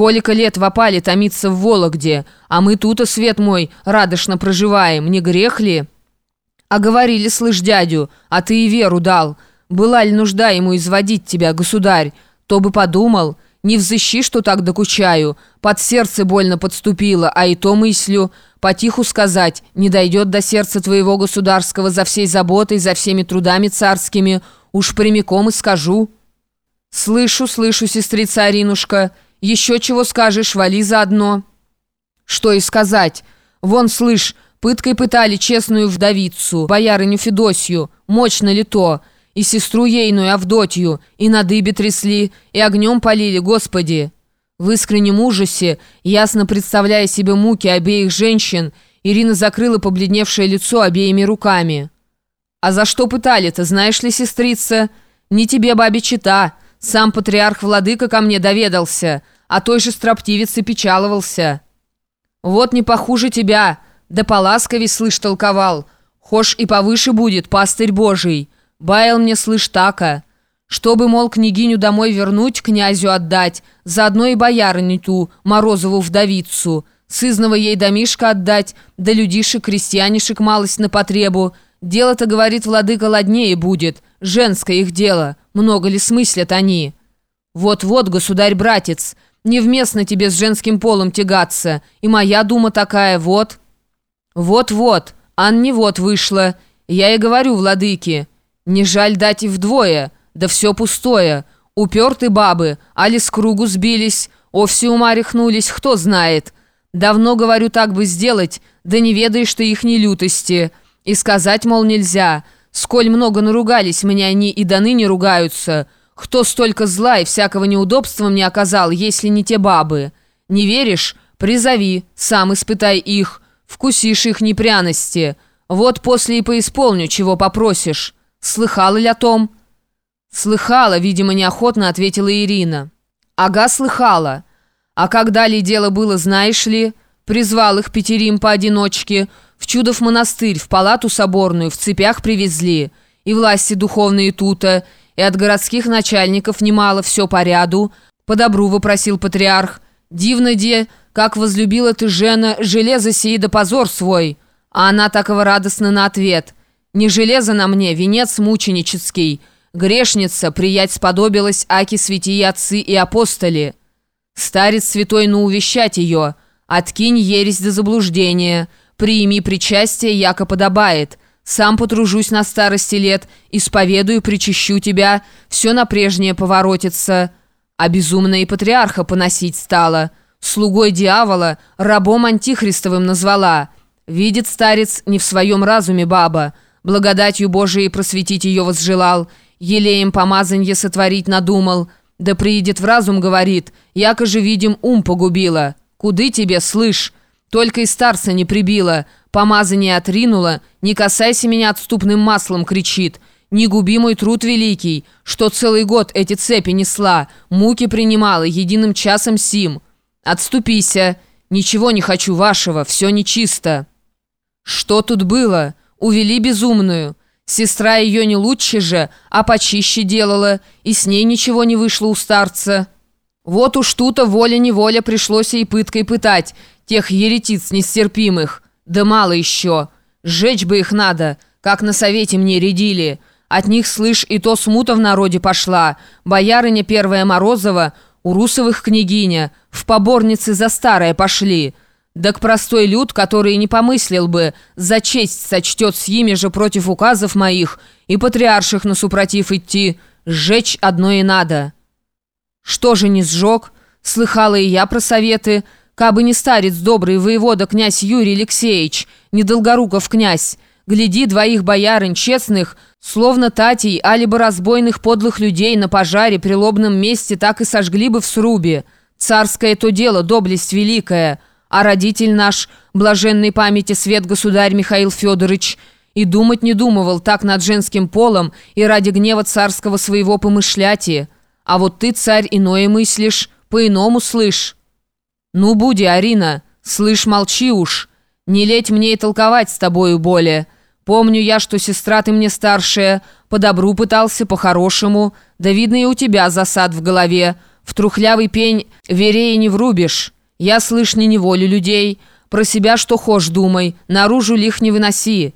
Сколько лет в опале томиться в Вологде, а мы тут, свет мой, радошно проживаем, не грех ли? А говорили, слышь, дядю, а ты и веру дал. Была ли нужда ему изводить тебя, государь? То бы подумал, не взыщи, что так докучаю. Под сердце больно подступило, а и то мыслю, потиху сказать, не дойдет до сердца твоего государского за всей заботой, за всеми трудами царскими, уж прямиком и скажу». «Слышу, слышу, сестрица Аринушка. Еще чего скажешь, вали заодно». «Что и сказать. Вон, слышь, пыткой пытали честную вдовицу, боярыню Федосью, мощно ли то, и сестру ейную Авдотью, и на дыбе трясли, и огнем полили, Господи». В искреннем ужасе, ясно представляя себе муки обеих женщин, Ирина закрыла побледневшее лицо обеими руками. «А за что пытали-то, знаешь ли, сестрица? Не тебе, бабе, чита». Сам патриарх-владыка ко мне доведался, а той же строптивице печаловался. Вот не похуже тебя, да поласковей, слышь, толковал. Хошь и повыше будет, пастырь божий. Баял мне, слышь, така. Чтобы, мол, княгиню домой вернуть, князю отдать, заодно и боярыню ту, Морозову вдовицу, сызного ей домишко отдать, да людишек-крестьянишек малость на потребу. Дело-то, говорит владыка, ладнее будет, женское их дело». Много ли смыслят они? Вот-вот, государь-братец, невместно тебе с женским полом тягаться. И моя дума такая, вот. Вот-вот, ан не вот вышла. Я и говорю, владыке, не жаль дать и вдвое, да все пустое. Уперты бабы, али с кругу сбились, овсе ума рехнулись, кто знает. Давно, говорю, так бы сделать, да не ведаешь ты их не лютости. И сказать, мол, нельзя». Сколь много наругались мне они и до ныне ругаются. Кто столько зла и всякого неудобства мне оказал, если не те бабы? Не веришь? Призови, сам испытай их, вкусишь их непряности. Вот после и поисполню, чего попросишь. Слыхала ли о том?» «Слыхала», видимо, неохотно ответила Ирина. «Ага, слыхала. А когда ли дело было, знаешь ли?» Призвал их Петерим поодиночке, в Чудов монастырь, в палату соборную, в цепях привезли. И власти духовные тута, и от городских начальников немало все по ряду. По добру вопросил патриарх. Дивно де, как возлюбила ты, жена, железо сей да позор свой. А она такого радостно на ответ. Не железо на мне, венец мученический. Грешница, приять сподобилась аки святие отцы и апостоли. Старец святой на увещать ее. Откинь ересь до заблуждения. Прими причастие, яко подобает. Сам потружусь на старости лет, исповедую, причащу тебя, все на прежнее поворотится. А безумная и патриарха поносить стала. Слугой дьявола, рабом антихристовым назвала. Видит старец не в своем разуме баба. Благодатью Божией просветить ее возжелал. Елеем помазанье сотворить надумал. Да приидет в разум, говорит, яко же видим ум погубила. Куды тебе, слышь? Только и старца не прибила, помазание отринула, не касайся меня отступным маслом, кричит. Не губи мой труд великий, что целый год эти цепи несла, муки принимала единым часом сим. Отступися, ничего не хочу вашего, все нечисто. Что тут было? Увели безумную. Сестра ее не лучше же, а почище делала, и с ней ничего не вышло у старца. Вот уж тут-то воля-неволя пришлось ей пыткой пытать, тех еретиц нестерпимых. Да мало еще. Сжечь бы их надо, как на совете мне рядили. От них, слышь, и то смута в народе пошла. Боярыня первая Морозова, у Русовых княгиня, в поборницы за старое пошли. Да к простой люд, который не помыслил бы, за честь сочтет с ими же против указов моих и патриарших на супротив идти, сжечь одно и надо. Что же не сжег? Слыхала и я про советы, Кабы не старец добрый воевода князь Юрий Алексеевич, не Долгоруков князь, гляди двоих боярин честных, словно татей, алибо разбойных подлых людей на пожаре при лобном месте так и сожгли бы в срубе. Царское то дело, доблесть великая, а родитель наш, блаженной памяти свет государь Михаил Федорович, и думать не думывал так над женским полом и ради гнева царского своего помышляти. А вот ты, царь, иное мыслишь, по-иному слышь. «Ну, буди, Арина, слышь, молчи уж. Не леть мне и толковать с тобою более. Помню я, что сестра ты мне старшая, по добру пытался, по-хорошему, да видно и у тебя засад в голове. В трухлявый пень верея не врубишь. Я, слышь, не неволю людей. Про себя что хошь думай, наружу лих не выноси.